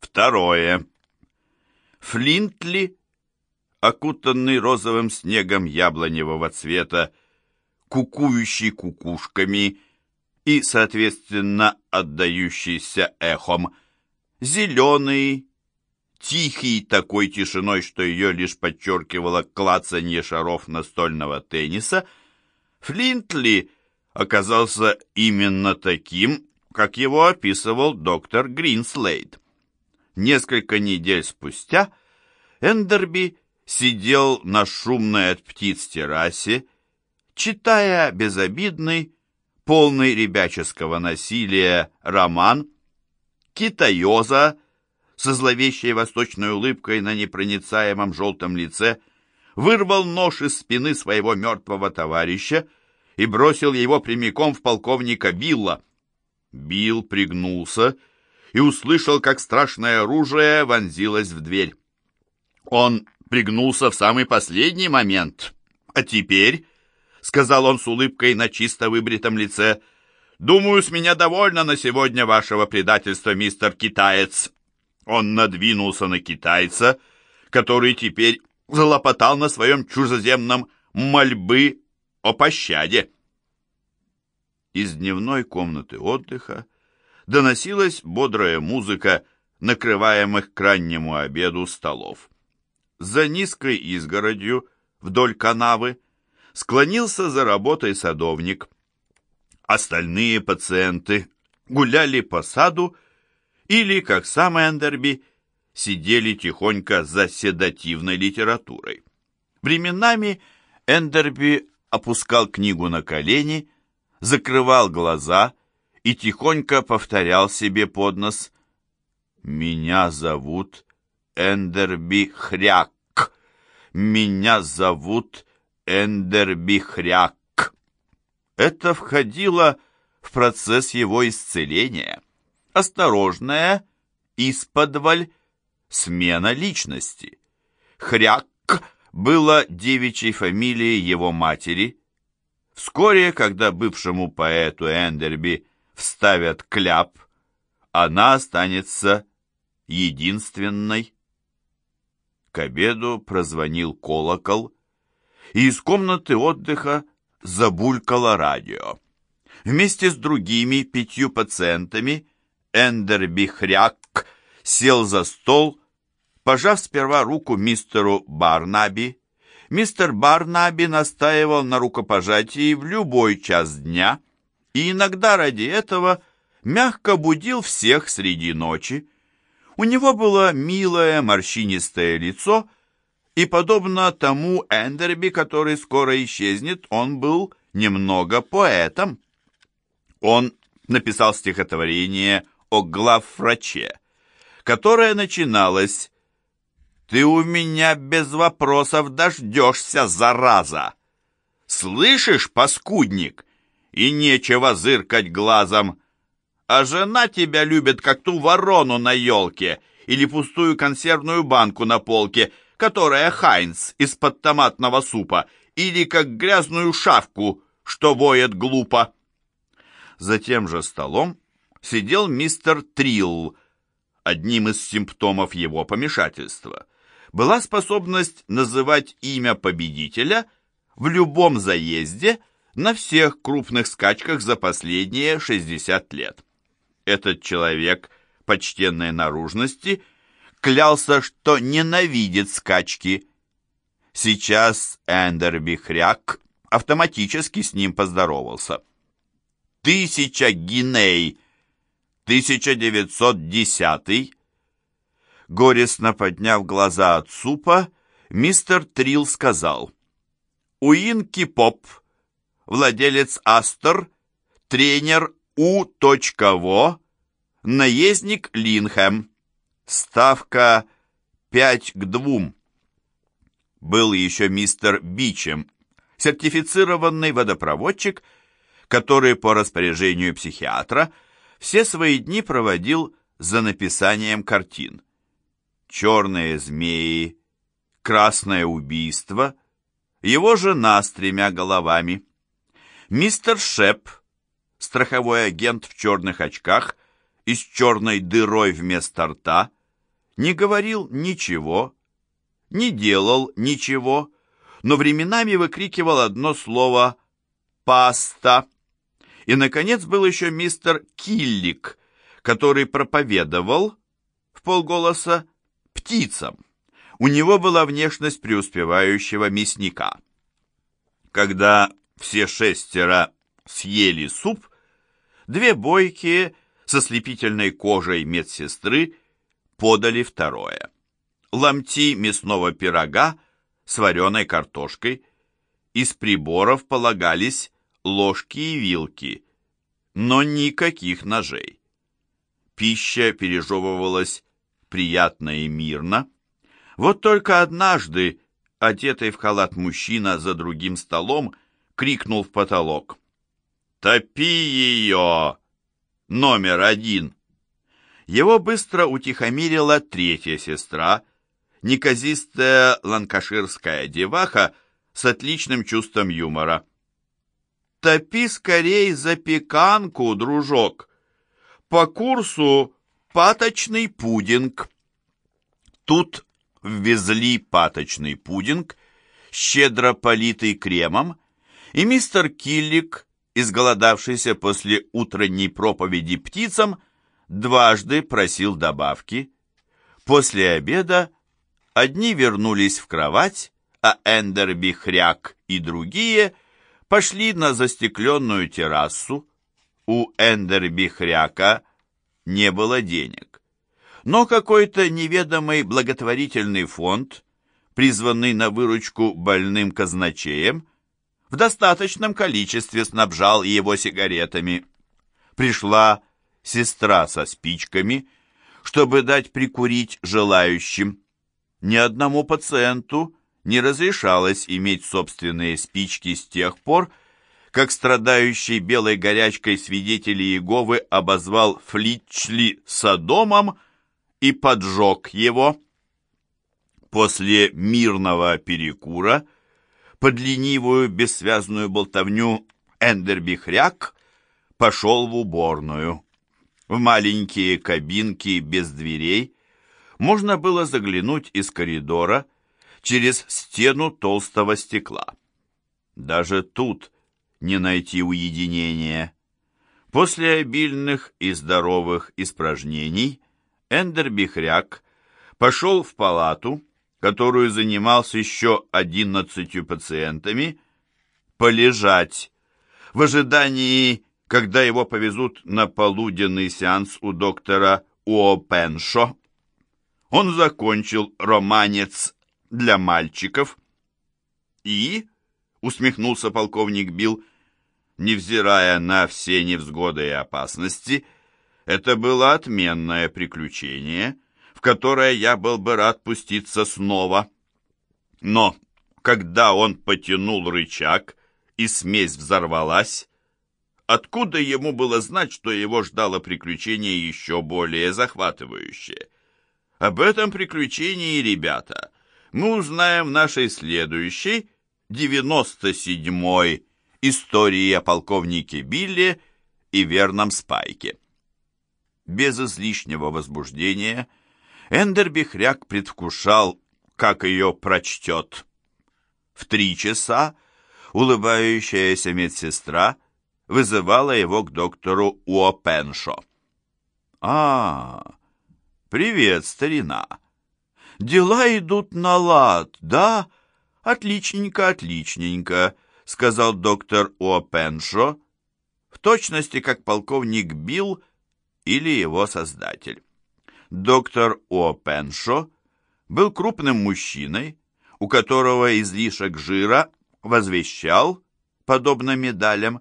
Второе. Флинтли, окутанный розовым снегом яблоневого цвета, кукующий кукушками и, соответственно, отдающийся эхом, зеленый, тихий такой тишиной, что ее лишь подчеркивало клацанье шаров настольного тенниса, Флинтли оказался именно таким, как его описывал доктор Гринслейд. Несколько недель спустя Эндерби сидел на шумной от птиц террасе, читая безобидный, полный ребяческого насилия роман «Китаёза» со зловещей восточной улыбкой на непроницаемом желтом лице, вырвал нож из спины своего мертвого товарища и бросил его прямиком в полковника Билла. Билл пригнулся и услышал, как страшное оружие вонзилось в дверь. Он пригнулся в самый последний момент. «А теперь», — сказал он с улыбкой на чисто выбритом лице, — «думаю, с меня довольно на сегодня вашего предательства, мистер Китаец». Он надвинулся на китайца, который теперь залопотал на своем чужеземном мольбы о пощаде. Из дневной комнаты отдыха доносилась бодрая музыка накрываемых к раннему обеду столов. За низкой изгородью вдоль канавы склонился за работой садовник. Остальные пациенты гуляли по саду или, как сам Эндерби, сидели тихонько за седативной литературой. Временами Эндерби опускал книгу на колени, закрывал глаза и тихонько повторял себе под нос «Меня зовут Эндерби Хряк! Меня зовут Эндерби Хряк!» Это входило в процесс его исцеления осторожная, исподволь, смена личности. Хряк было девичьей фамилией его матери. Вскоре, когда бывшему поэту Эндерби вставят кляп, она останется единственной. К обеду прозвонил колокол, и из комнаты отдыха забулькало радио. Вместе с другими пятью пациентами Эндерби Хряк сел за стол, пожав сперва руку мистеру Барнаби. Мистер Барнаби настаивал на рукопожатии в любой час дня и иногда ради этого мягко будил всех среди ночи. У него было милое морщинистое лицо, и, подобно тому Эндерби, который скоро исчезнет, он был немного поэтом. Он написал стихотворение о главвраче, которая начиналась «Ты у меня без вопросов дождешься, зараза! Слышишь, паскудник? И нечего зыркать глазом, а жена тебя любит, как ту ворону на елке или пустую консервную банку на полке, которая Хайнц из-под томатного супа, или как грязную шавку, что воет глупо». За тем же столом сидел мистер Трилл. Одним из симптомов его помешательства была способность называть имя победителя в любом заезде на всех крупных скачках за последние 60 лет. Этот человек почтенной наружности клялся, что ненавидит скачки. Сейчас Эндерби Хряк автоматически с ним поздоровался. «Тысяча гиней!» 1910 Горестно подняв глаза от супа, мистер Трилл сказал, «Уинки Поп, владелец Астер, тренер У.Во, наездник Линхэм, ставка 5 к 2». Был еще мистер Бичем, сертифицированный водопроводчик, который по распоряжению психиатра – все свои дни проводил за написанием картин. «Черные змеи», «Красное убийство», его жена с тремя головами, мистер Шеп, страховой агент в черных очках и с черной дырой вместо рта, не говорил ничего, не делал ничего, но временами выкрикивал одно слово «паста». И, наконец, был еще мистер Киллик, который проповедовал в полголоса птицам. У него была внешность преуспевающего мясника. Когда все шестеро съели суп, две бойкие со слепительной кожей медсестры подали второе. Ломти мясного пирога с вареной картошкой. Из приборов полагались ложки и вилки, но никаких ножей. Пища пережевывалась приятно и мирно. Вот только однажды, одетый в халат мужчина за другим столом, крикнул в потолок. «Топи ее! Номер один!» Его быстро утихомирила третья сестра, неказистая ланкаширская деваха с отличным чувством юмора. «Топи скорей запеканку, дружок! По курсу паточный пудинг!» Тут ввезли паточный пудинг, щедро политый кремом, и мистер Киллик, изголодавшийся после утренней проповеди птицам, дважды просил добавки. После обеда одни вернулись в кровать, а Эндерби, Хряк и другие пошли на застекленную террасу. У Эндерби Хряка не было денег. Но какой-то неведомый благотворительный фонд, призванный на выручку больным казначеям, в достаточном количестве снабжал его сигаретами. Пришла сестра со спичками, чтобы дать прикурить желающим. Ни одному пациенту не разрешалось иметь собственные спички с тех пор, как страдающий белой горячкой свидетель Иеговы обозвал Флитчли Содомом и поджег его. После мирного перекура под ленивую бессвязную болтовню Эндерби Хряк пошел в уборную. В маленькие кабинки без дверей можно было заглянуть из коридора через стену толстого стекла. Даже тут не найти уединения. После обильных и здоровых испражнений Эндерби Хряк пошел в палату, которую занимал с еще одиннадцатью пациентами, полежать в ожидании, когда его повезут на полуденный сеанс у доктора Уопеншо. Он закончил романец для мальчиков и, усмехнулся полковник Билл, невзирая на все невзгоды и опасности, это было отменное приключение — в которое я был бы рад пуститься снова. Но когда он потянул рычаг, и смесь взорвалась, откуда ему было знать, что его ждало приключение еще более захватывающее? Об этом приключении, ребята, мы узнаем в нашей следующей, 97-й, истории о полковнике Билли и верном Спайке. Без излишнего возбуждения – Эндерби хряк предвкушал, как ее прочтет. В три часа улыбающаяся медсестра вызывала его к доктору Уопеншо. «А, привет, старина! Дела идут на лад, да? Отличненько, отличненько», — сказал доктор Уопеншо, в точности как полковник Билл или его создатель. Доктор Опеншо был крупным мужчиной, у которого излишек жира возвещал, подобно медалям,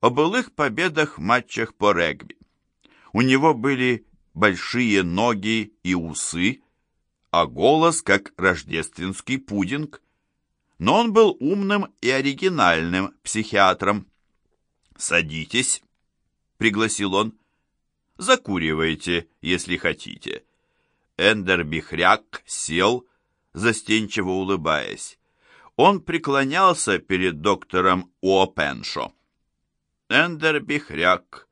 о былых победах в матчах по регби. У него были большие ноги и усы, а голос как рождественский пудинг. Но он был умным и оригинальным психиатром. «Садитесь», — пригласил он. Закуривайте, если хотите». Эндер Бихряк сел, застенчиво улыбаясь. Он преклонялся перед доктором Уопеншо. «Эндер Бихряк,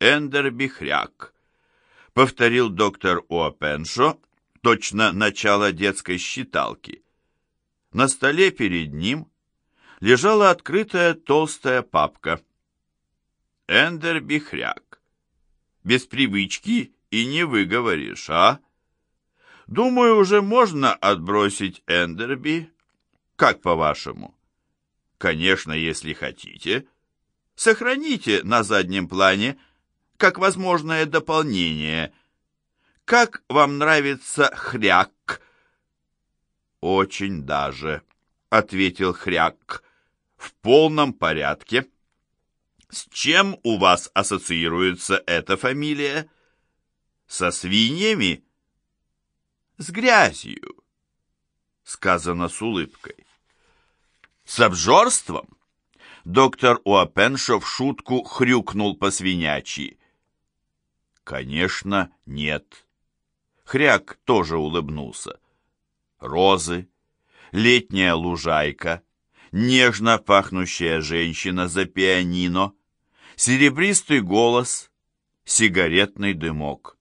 Эндер Бихряк», — повторил доктор Уопеншо точно начало детской считалки. На столе перед ним лежала открытая толстая папка. Эндерби хряк. Без привычки и не выговоришь, а? Думаю, уже можно отбросить Эндерби. Как по-вашему? Конечно, если хотите. Сохраните на заднем плане, как возможное дополнение. Как вам нравится хряк? Очень даже, ответил хряк. В полном порядке. С чем у вас ассоциируется эта фамилия? Со свиньями? С грязью, сказано с улыбкой. С обжорством? Доктор Уапеншо в шутку хрюкнул по свинячьи. Конечно, нет. Хряк тоже улыбнулся. Розы, летняя лужайка, нежно пахнущая женщина за пианино, серебристый голос, сигаретный дымок.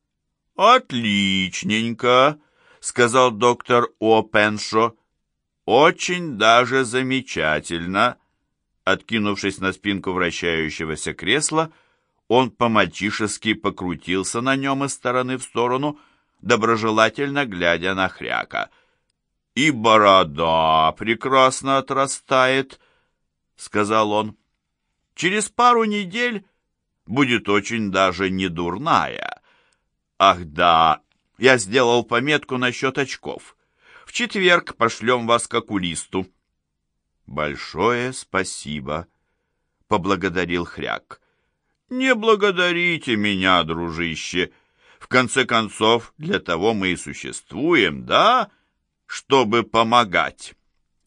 «Отличненько!» — сказал доктор Опеншо. «Очень даже замечательно!» Откинувшись на спинку вращающегося кресла, он по-мальчишески покрутился на нем из стороны в сторону, доброжелательно глядя на хряка. «И борода прекрасно отрастает», — сказал он. «Через пару недель будет очень даже не дурная. Ах да, я сделал пометку насчет очков. В четверг пошлем вас к окулисту». «Большое спасибо», — поблагодарил Хряк. «Не благодарите меня, дружище. В конце концов, для того мы и существуем, да? Чтобы помогать».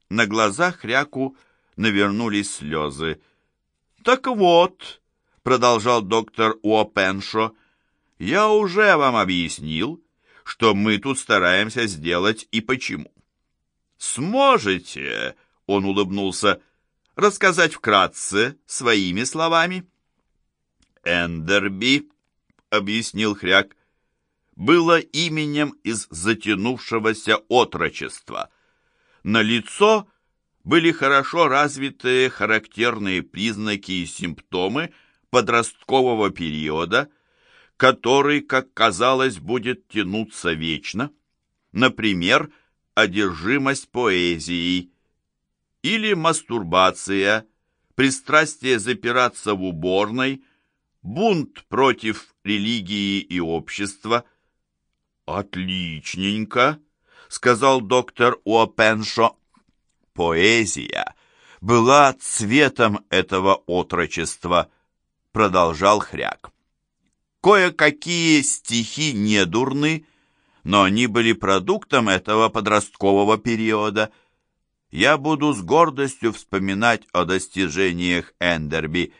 На глазах Хряку навернулись слезы. «Так вот», — продолжал доктор Уопеншо, — «я уже вам объяснил, что мы тут стараемся сделать и почему. Сможете...» Он улыбнулся. «Рассказать вкратце, своими словами?» «Эндерби», — объяснил Хряк, — «было именем из затянувшегося отрочества. На лицо были хорошо развитые характерные признаки и симптомы подросткового периода, который, как казалось, будет тянуться вечно. Например, одержимость поэзией, или мастурбация, пристрастие запираться в уборной, бунт против религии и общества. «Отличненько», — сказал доктор Уопеншо. «Поэзия была цветом этого отрочества», — продолжал Хряк. «Кое-какие стихи не дурны, но они были продуктом этого подросткового периода — я буду с гордостью вспоминать о достижениях Эндерби.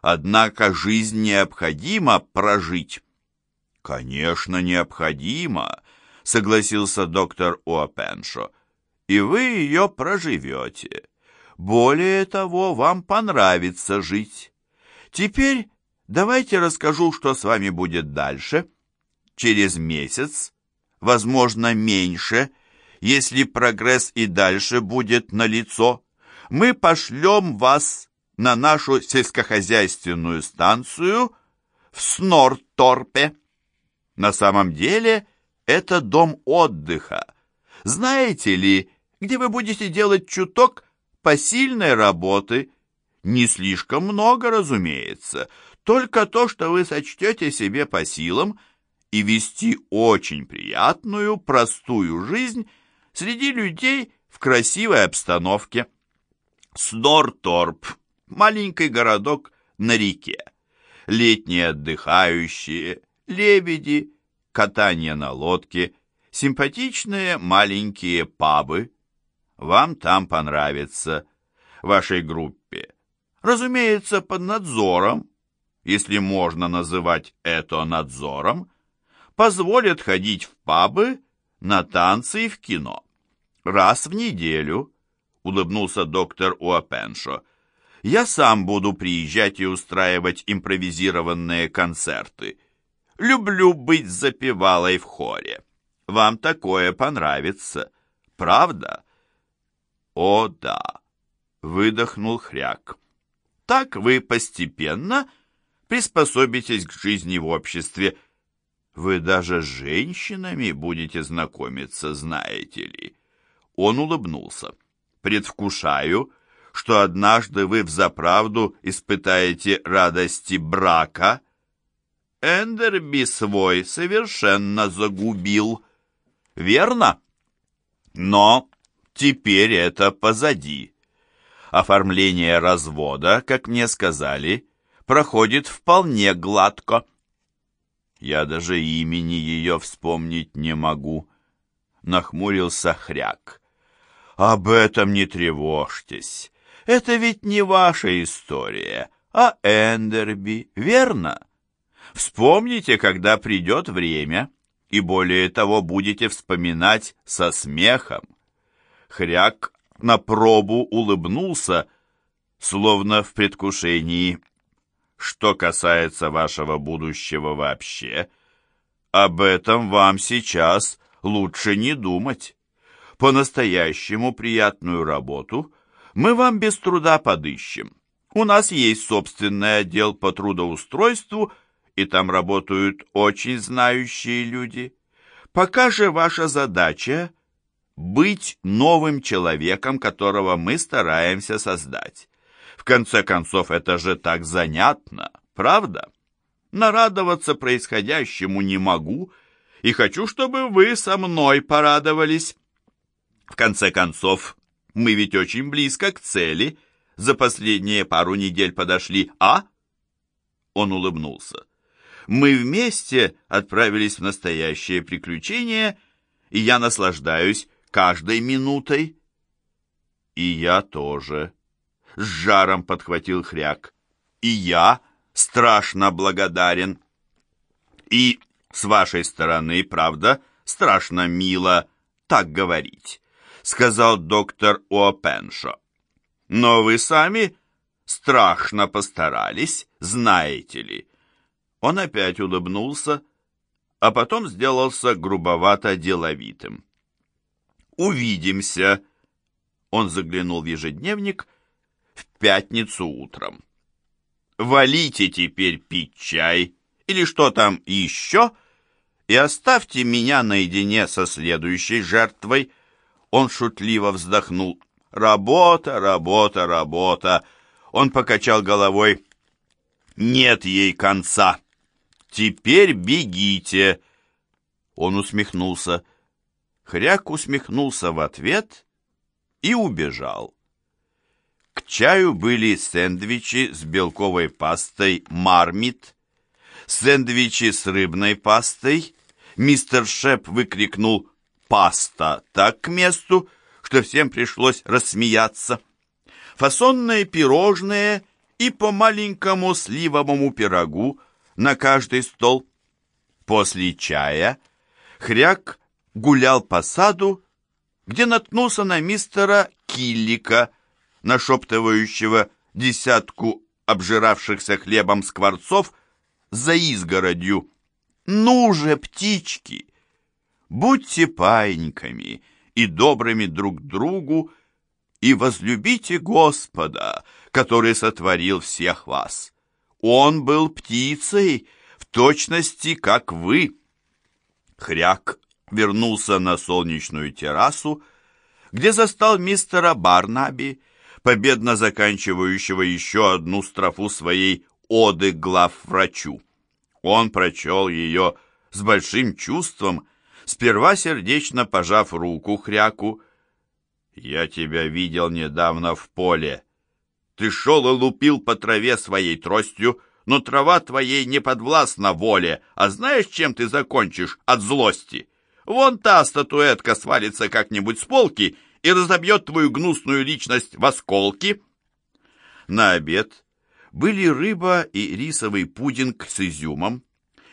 Однако жизнь необходимо прожить. Конечно, необходимо, согласился доктор Уопеншо. И вы ее проживете. Более того, вам понравится жить. Теперь давайте расскажу, что с вами будет дальше. Через месяц, возможно, меньше, если прогресс и дальше будет налицо, мы пошлем вас на нашу сельскохозяйственную станцию в Снорторпе. На самом деле это дом отдыха. Знаете ли, где вы будете делать чуток посильной работы? Не слишком много, разумеется, только то, что вы сочтете себе по силам, и вести очень приятную, простую жизнь среди людей в красивой обстановке. Снорторп, маленький городок на реке. Летние отдыхающие, лебеди, катание на лодке, симпатичные маленькие пабы. Вам там понравится, вашей группе. Разумеется, под надзором, если можно называть это надзором, позволят ходить в пабы, на танцы и в кино раз в неделю», — улыбнулся доктор Уапеншо. «Я сам буду приезжать и устраивать импровизированные концерты. Люблю быть запевалой в хоре. вам такое понравится. Правда? О, да, выдохнул хряк. Так вы постепенно приспособитесь к жизни в обществе. Вы даже с женщинами будете знакомиться, знаете ли. Он улыбнулся. Предвкушаю, что однажды вы взаправду испытаете радости брака. Эндерби свой совершенно загубил. Верно? Но теперь это позади. Оформление развода, как мне сказали, проходит вполне гладко. Я даже имени ее вспомнить не могу. Нахмурился хряк. Об этом не тревожьтесь. Это ведь не ваша история, а Эндерби, верно? Вспомните, когда придет время, и более того будете вспоминать со смехом. Хряк на пробу улыбнулся, словно в предвкушении. Что касается вашего будущего вообще, об этом вам сейчас лучше не думать. По-настоящему приятную работу мы вам без труда подыщем. У нас есть собственный отдел по трудоустройству, и там работают очень знающие люди. Пока же ваша задача быть новым человеком, которого мы стараемся создать. В конце концов, это же так занятно, правда? Нарадоваться происходящему не могу, и хочу, чтобы вы со мной порадовались. В конце концов, мы ведь очень близко к цели. За последние пару недель подошли, а? Он улыбнулся. Мы вместе отправились в настоящее приключение, и я наслаждаюсь каждой минутой. И я тоже. С жаром подхватил хряк. И я страшно благодарен. И с вашей стороны, правда, страшно мило так говорить, сказал доктор Уопеншо. Но вы сами страшно постарались, знаете ли. Он опять улыбнулся, а потом сделался грубовато деловитым. Увидимся. Он заглянул в ежедневник в пятницу утром. Валите теперь пить чай или что там еще, и оставьте меня наедине со следующей жертвой. Он шутливо вздохнул. Работа, работа, работа. Он покачал головой. Нет ей конца. Теперь бегите. Он усмехнулся. Хряк усмехнулся в ответ и убежал. К чаю были сэндвичи с белковой пастой «Мармит», сэндвичи с рыбной пастой. Мистер Шеп выкрикнул «Паста!» так к месту, что всем пришлось рассмеяться. Фасонные пирожные и по маленькому сливовому пирогу на каждый стол. После чая хряк гулял по саду, где наткнулся на мистера Киллика, нашептывающего десятку обжиравшихся хлебом скворцов за изгородью. «Ну же, птички, будьте паиньками и добрыми друг другу, и возлюбите Господа, который сотворил всех вас. Он был птицей, в точности, как вы». Хряк вернулся на солнечную террасу, где застал мистера Барнаби, победно заканчивающего еще одну строфу своей оды главврачу. Он прочел ее с большим чувством, сперва сердечно пожав руку хряку. «Я тебя видел недавно в поле. Ты шел и лупил по траве своей тростью, но трава твоей не подвластна воле, а знаешь, чем ты закончишь от злости?» Вон та статуэтка свалится как-нибудь с полки и разобьет твою гнусную личность в осколки. На обед были рыба и рисовый пудинг с изюмом.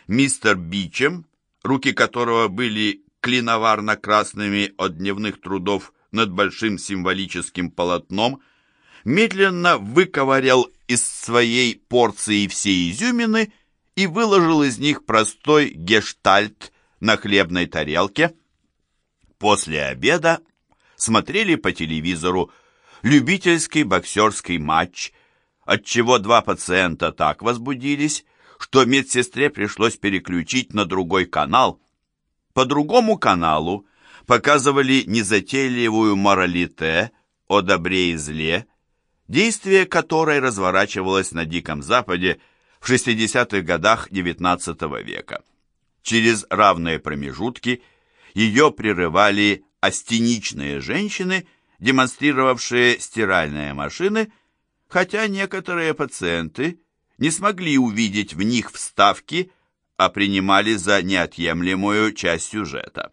Мистер Бичем, руки которого были клиноварно-красными от дневных трудов над большим символическим полотном, медленно выковырял из своей порции все изюмины и выложил из них простой гештальт на хлебной тарелке, после обеда смотрели по телевизору любительский боксерский матч, отчего два пациента так возбудились, что медсестре пришлось переключить на другой канал. По другому каналу показывали незатейливую моралите о добре и зле, действие которой разворачивалось на Диком Западе в 60-х годах XIX века. Через равные промежутки ее прерывали астеничные женщины, демонстрировавшие стиральные машины, хотя некоторые пациенты не смогли увидеть в них вставки, а принимали за неотъемлемую часть сюжета.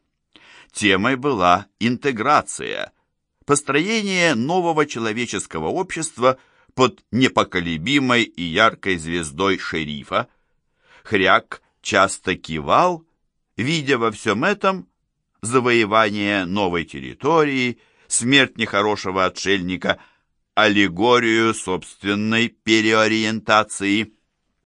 Темой была интеграция, построение нового человеческого общества под непоколебимой и яркой звездой шерифа. Хряк часто кивал, видя во всем этом завоевание новой территории, смерть нехорошего отшельника, аллегорию собственной переориентации –